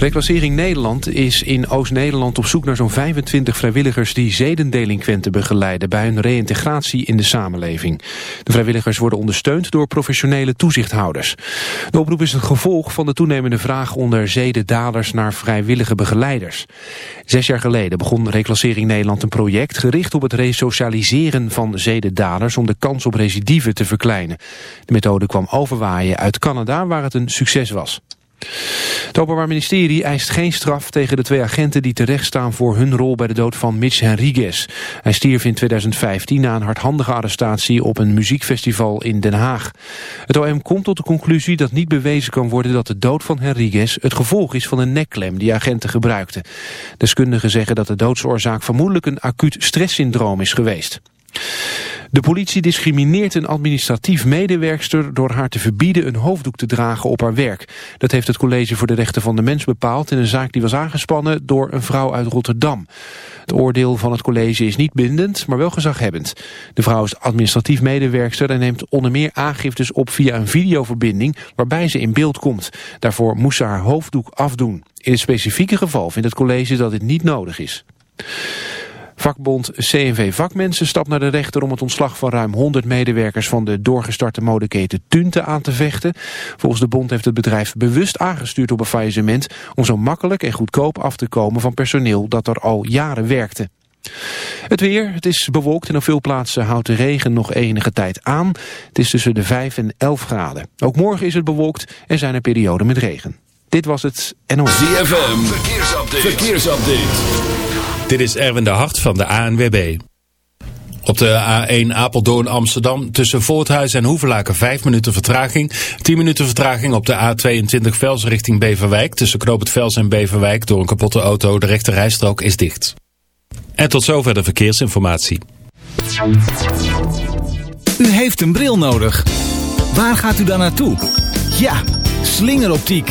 Reclassering Nederland is in Oost-Nederland op zoek naar zo'n 25 vrijwilligers die zedendelinquenten begeleiden bij hun reïntegratie in de samenleving. De vrijwilligers worden ondersteund door professionele toezichthouders. De oproep is het gevolg van de toenemende vraag onder zedendaders naar vrijwillige begeleiders. Zes jaar geleden begon Reclassering Nederland een project gericht op het resocialiseren van zedendaders om de kans op recidive te verkleinen. De methode kwam overwaaien uit Canada waar het een succes was. Het Openbaar Ministerie eist geen straf tegen de twee agenten die terechtstaan voor hun rol bij de dood van Mitch Henriguez. Hij stierf in 2015 na een hardhandige arrestatie op een muziekfestival in Den Haag. Het OM komt tot de conclusie dat niet bewezen kan worden dat de dood van Henriguez het gevolg is van een nekklem die agenten gebruikten. Deskundigen zeggen dat de doodsoorzaak vermoedelijk een acuut stresssyndroom is geweest. De politie discrimineert een administratief medewerkster door haar te verbieden een hoofddoek te dragen op haar werk. Dat heeft het College voor de Rechten van de Mens bepaald in een zaak die was aangespannen door een vrouw uit Rotterdam. Het oordeel van het college is niet bindend, maar wel gezaghebbend. De vrouw is administratief medewerkster en neemt onder meer aangiftes op via een videoverbinding waarbij ze in beeld komt. Daarvoor moest ze haar hoofddoek afdoen. In het specifieke geval vindt het college dat dit niet nodig is. Vakbond CNV Vakmensen stapt naar de rechter om het ontslag van ruim 100 medewerkers van de doorgestarte modeketen Tunte aan te vechten. Volgens de bond heeft het bedrijf bewust aangestuurd op een faillissement om zo makkelijk en goedkoop af te komen van personeel dat er al jaren werkte. Het weer, het is bewolkt en op veel plaatsen houdt de regen nog enige tijd aan. Het is tussen de 5 en 11 graden. Ook morgen is het bewolkt en zijn er perioden met regen. Dit was het NOS. ZFM, verkeersupdate. verkeersupdate. Dit is Erwin de Hart van de ANWB. Op de A1 Apeldoorn Amsterdam tussen Voorthuis en Hoevelaken 5 minuten vertraging. 10 minuten vertraging op de A22 Vels richting Beverwijk. Tussen Knoop het Vels en Beverwijk door een kapotte auto. De rechte rijstrook is dicht. En tot zover de verkeersinformatie. U heeft een bril nodig. Waar gaat u dan naartoe? Ja, slingeroptiek.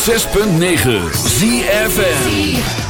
106.9 ZFN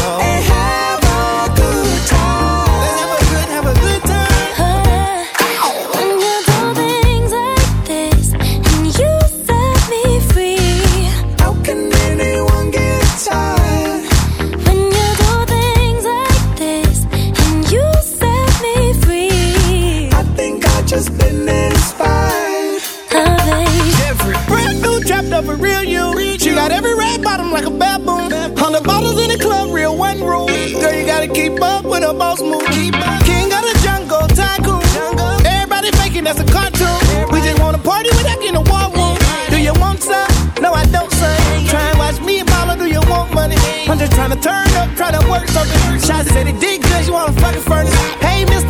Every up a real you. She got every red bottom like a baboon. Hundred bottles in the club, real one room. Girl, you gotta keep up with a boss move. King of the jungle, tycoon. Everybody faking that's a cartoon. We just wanna party without getting a war. Do you want some? No, I don't, son. Try and watch me and mama, do you want money? I'm just trying to turn up, try to work something. Shots said it did good, you wanna fucking furnace. Hey, mister,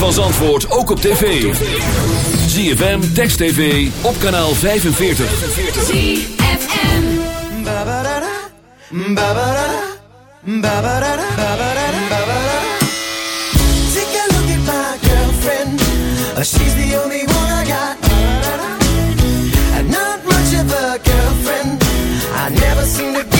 van Zandvoort ook op tv. ZFM, Text TV, op kanaal 45. ZFM. Take a look at my girlfriend. Uh, She's the only one I got. And not much of a girlfriend. I never seem to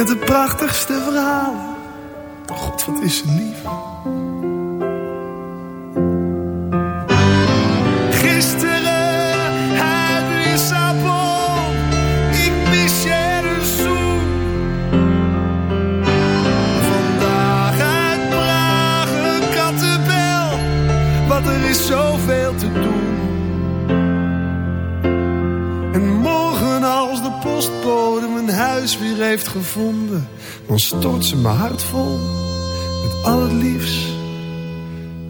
Met de prachtigste verhaal. Oh God, wat is ze lief. gevonden, dan ze mijn hart vol met al het liefst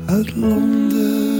uit Londen.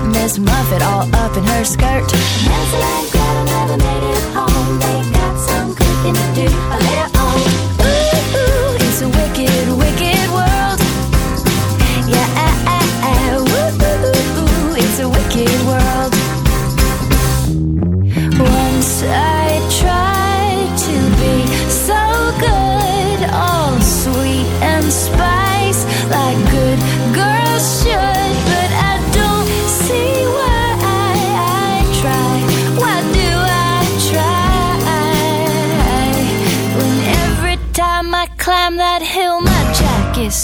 got Miss Muffet all up in her skirt. And Gretel never made it home. They got some cooking to do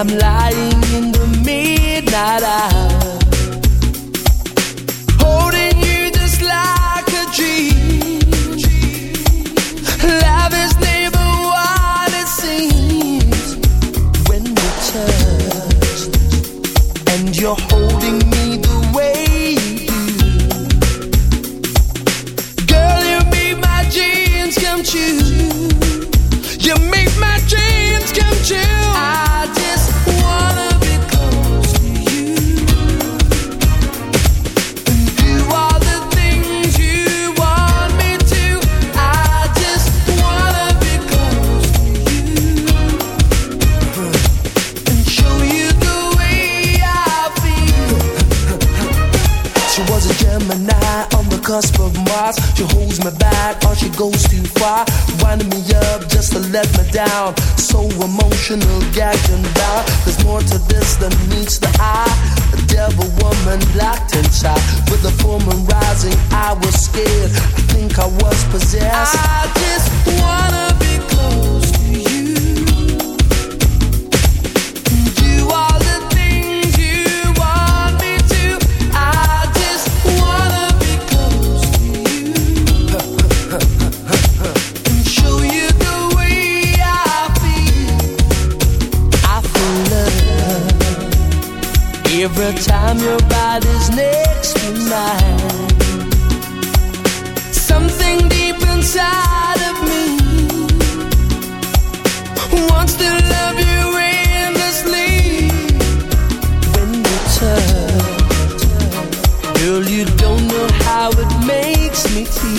I'm lying in the midnight Mix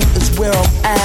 is where I'm at.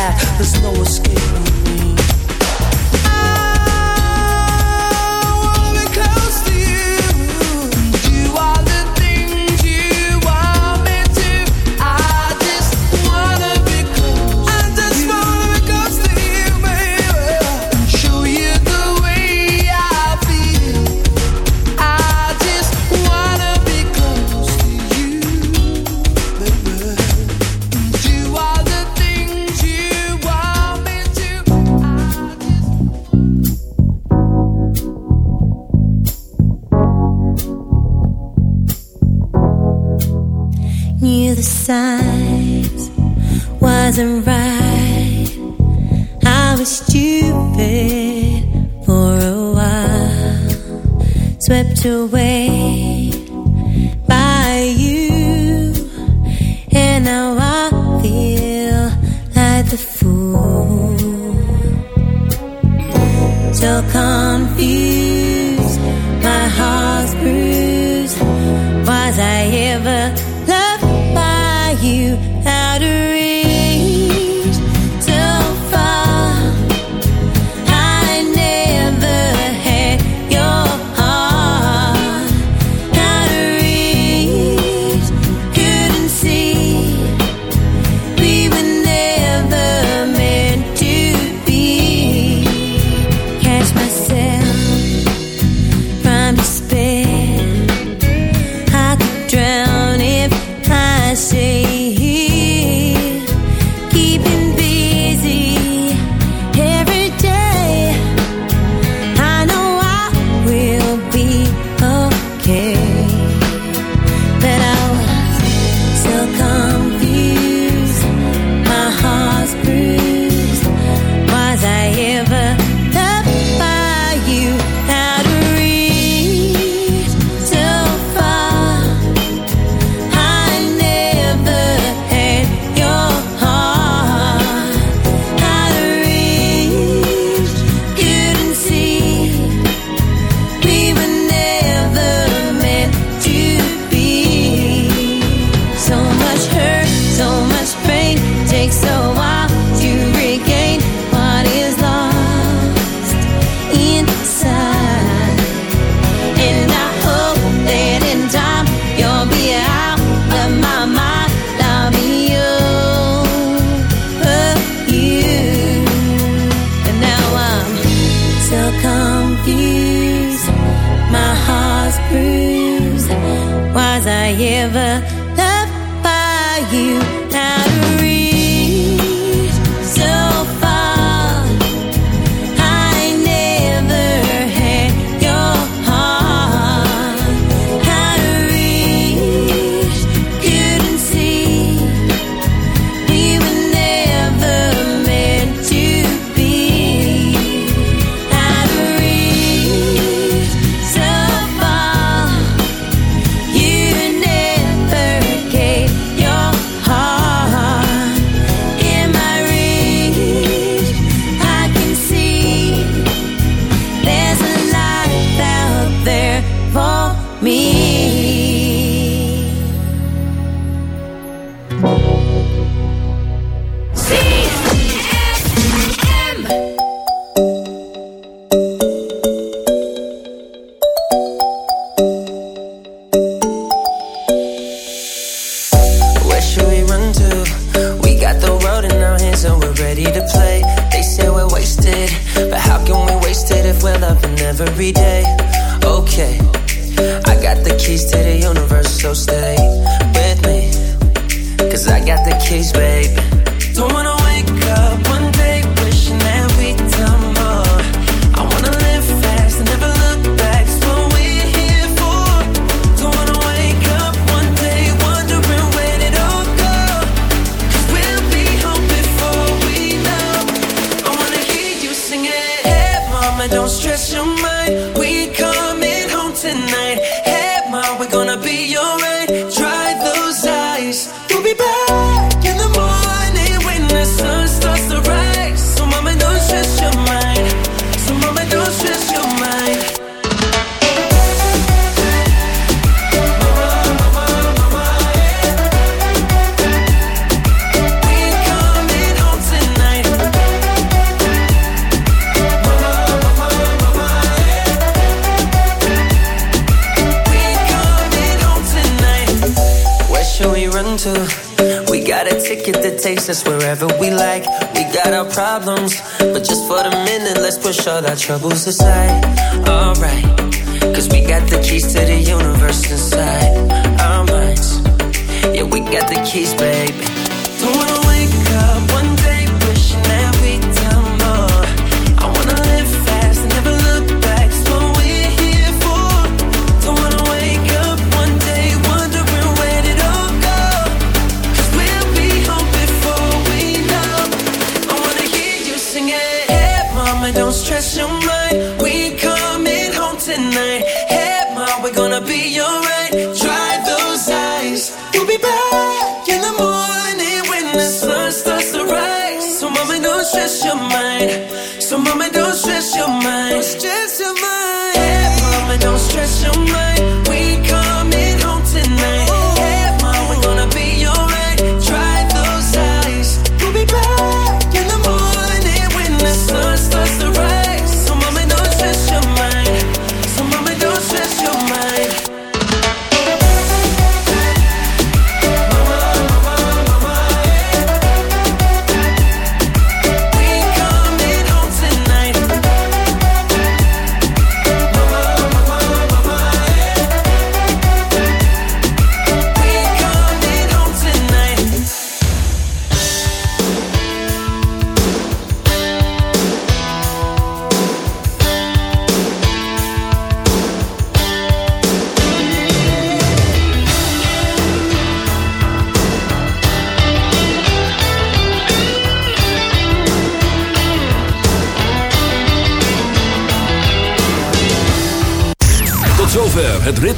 For me.